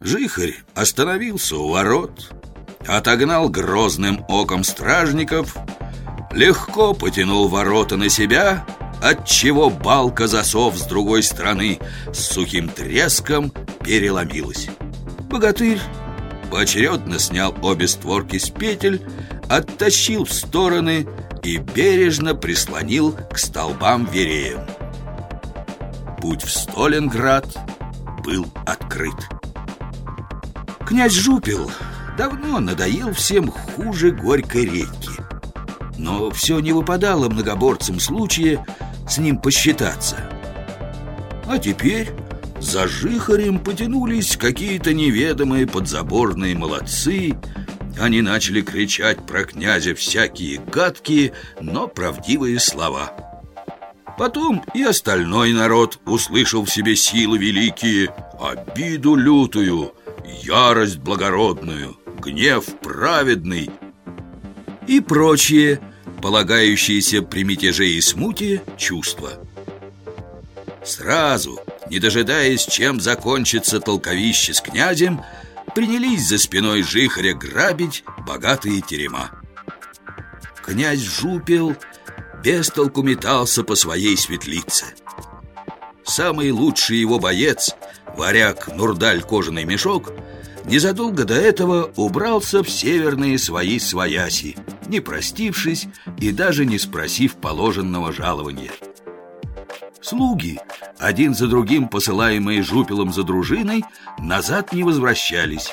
Жихарь остановился у ворот, отогнал грозным оком стражников, легко потянул ворота на себя, отчего балка засов с другой стороны с сухим треском переломилась. Богатырь поочередно снял обе створки с петель, оттащил в стороны и бережно прислонил к столбам вереем. Путь в Сталинград был открыт. Князь Жупил давно надоел всем хуже горькой редьки. Но все не выпадало многоборцам случая с ним посчитаться. А теперь за жихарем потянулись какие-то неведомые подзаборные молодцы. Они начали кричать про князя всякие гадкие, но правдивые слова. Потом и остальной народ услышал в себе силы великие, обиду лютую, ярость благородную, гнев праведный и прочие, полагающиеся при мятеже и смуте, чувства. Сразу, не дожидаясь, чем закончится толковище с князем, принялись за спиной жихаря грабить богатые терема. Князь Жупел без толку метался по своей светлице. Самый лучший его боец, варяг Нурдаль Кожаный Мешок, незадолго до этого убрался в северные свои свояси, не простившись и даже не спросив положенного жалования. Слуги, один за другим посылаемые жупелом за дружиной, назад не возвращались.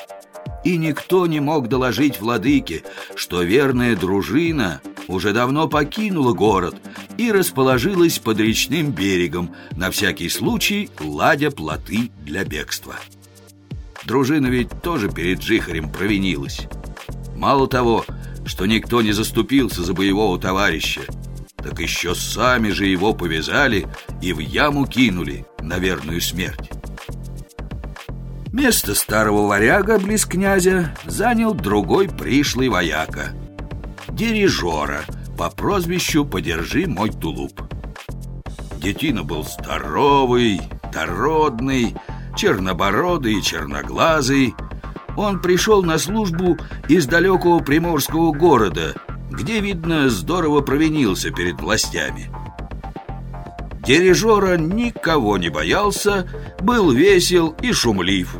И никто не мог доложить владыке, что верная дружина уже давно покинула город и расположилась под речным берегом, на всякий случай ладя плоты для бегства. Дружина ведь тоже перед Жихарем провинилась. Мало того, что никто не заступился за боевого товарища, так еще сами же его повязали и в яму кинули на верную смерть. Место старого варяга близ князя занял другой пришлый вояка – дирижера по прозвищу «Подержи мой тулуп». Детина был здоровый, дородный, чернобородый и черноглазый. Он пришел на службу из далекого приморского города, где, видно, здорово провинился перед властями. Дирижера никого не боялся, был весел и шумлив.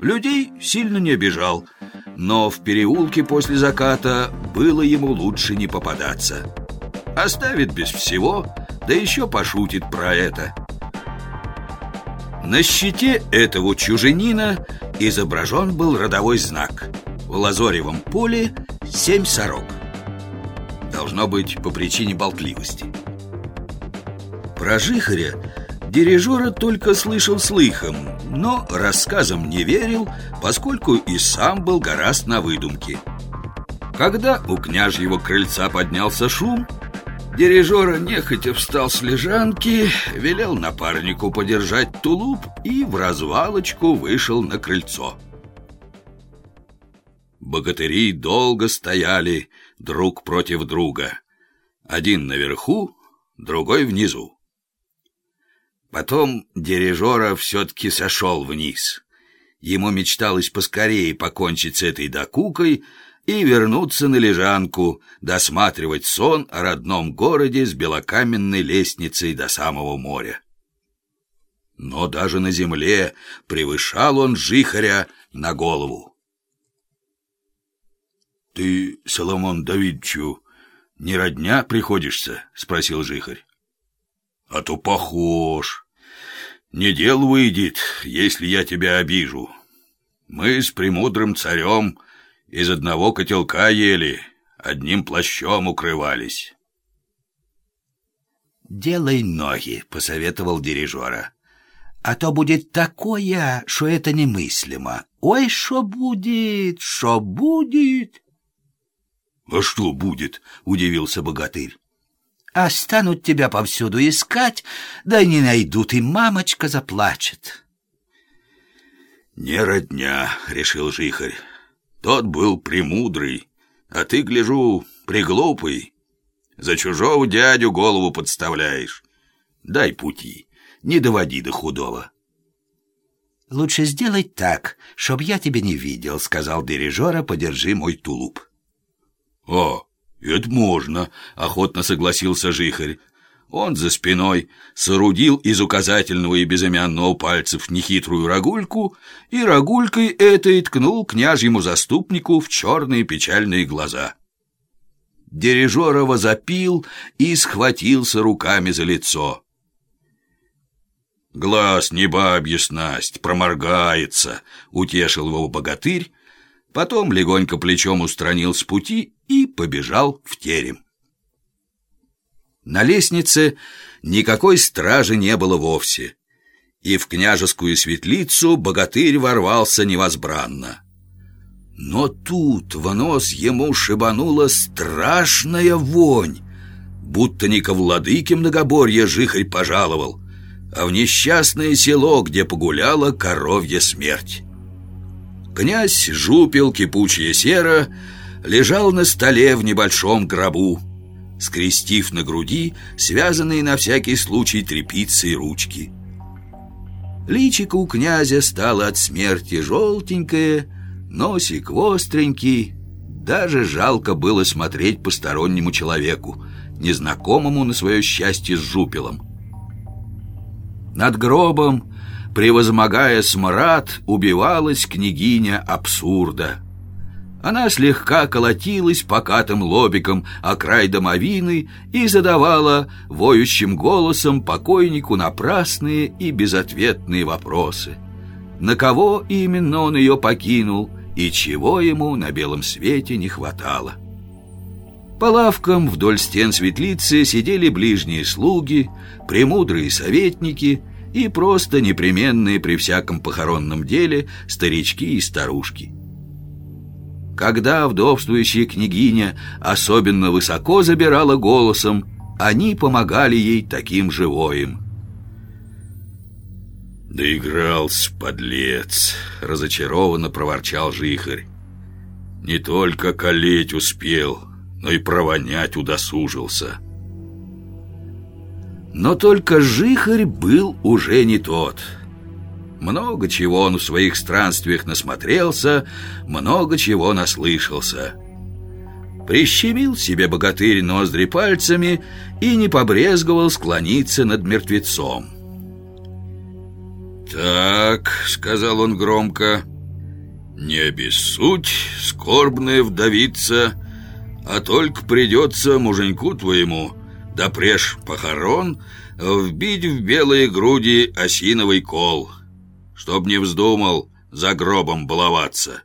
Людей сильно не обижал, но в переулке после заката было ему лучше не попадаться. Оставит без всего, да еще пошутит про это – на щите этого чуженина изображен был родовой знак. В лазоревом поле семь сорок. Должно быть по причине болтливости. Про Жихаря дирижера только слышал слыхом Но рассказам не верил, поскольку и сам был гораст на выдумке Когда у княжьего крыльца поднялся шум Дирижер нехотя встал с лежанки, велел напарнику подержать тулуп и в развалочку вышел на крыльцо. Богатыри долго стояли друг против друга. Один наверху, другой внизу. Потом дирижера все-таки сошел вниз. Ему мечталось поскорее покончить с этой докукой, и вернуться на лежанку, досматривать сон о родном городе с белокаменной лестницей до самого моря. Но даже на земле превышал он жихаря на голову. «Ты, Соломон Давидчу, не родня приходишься?» — спросил жихарь. «А то похож. Не дел выйдет, если я тебя обижу. Мы с премудрым царем из одного котелка ели, одним плащом укрывались. «Делай ноги», — посоветовал дирижера. «А то будет такое, что это немыслимо. Ой, что будет, что будет?» «А что будет?» — удивился богатырь. «А станут тебя повсюду искать, да не найдут, и мамочка заплачет». «Не родня», — решил жихарь. Тот был премудрый, а ты, гляжу, приглупый. За чужого дядю голову подставляешь. Дай пути, не доводи до худого. «Лучше сделай так, чтоб я тебя не видел», — сказал дирижера, «подержи мой тулуп». «О, это можно», — охотно согласился Жихарь. Он за спиной соорудил из указательного и безымянного пальцев нехитрую рогульку и рогулькой этой ткнул княжьему заступнику в черные печальные глаза. Дирижерова запил и схватился руками за лицо. «Глаз не бабья снасть, проморгается», — утешил его богатырь, потом легонько плечом устранил с пути и побежал в терем. На лестнице никакой стражи не было вовсе, и в княжескую светлицу богатырь ворвался невозбранно. Но тут в нос ему шибанула страшная вонь, будто не ко владыке многоборья жихарь пожаловал, а в несчастное село, где погуляла коровья смерть. Князь жупил кипучее серо, лежал на столе в небольшом гробу, скрестив на груди связанные на всякий случай трепицы и ручки. Личико у князя стало от смерти желтенькое, носик остренький. Даже жалко было смотреть постороннему человеку, незнакомому на свое счастье с жупелом. Над гробом, превозмогая смрад, убивалась княгиня абсурда. Она слегка колотилась покатым лобиком о край домовины и задавала воющим голосом покойнику напрасные и безответные вопросы. На кого именно он ее покинул и чего ему на белом свете не хватало? По лавкам вдоль стен светлицы сидели ближние слуги, премудрые советники и просто непременные при всяком похоронном деле старички и старушки. Когда вдовствующая княгиня особенно высоко забирала голосом, они помогали ей таким живоем. «Доигрался, подлец!» — разочарованно проворчал Жихарь. «Не только колеть успел, но и провонять удосужился». Но только Жихарь был уже не тот — много чего он в своих странствиях насмотрелся, много чего наслышался. Прищемил себе богатырь ноздри пальцами и не побрезговал склониться над мертвецом. «Так», — сказал он громко, — «не обессудь, скорбная вдовица, а только придется муженьку твоему, да преж похорон, вбить в белые груди осиновый кол» чтоб не вздумал за гробом баловаться.